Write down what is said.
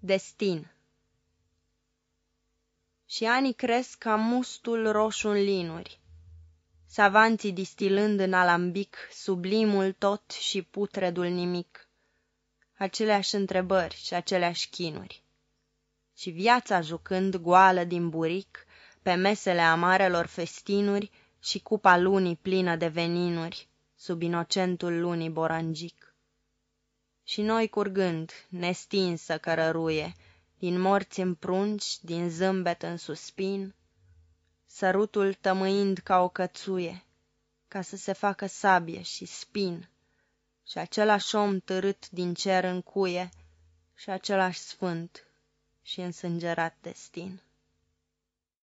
Destin Și anii cresc ca mustul roșu în linuri, Savanții distilând în alambic Sublimul tot și putredul nimic, Aceleași întrebări și aceleași chinuri. Și viața jucând goală din buric Pe mesele amarelor festinuri Și cupa lunii plină de veninuri Sub inocentul lunii borangic și noi curgând, nestinsă cărăruie, din morți în prunci, din zâmbet în suspin, sărutul tămâind ca o cățuie, ca să se facă sabie și spin, și același om târât din cer în cuie, și același sfânt și însângerat destin.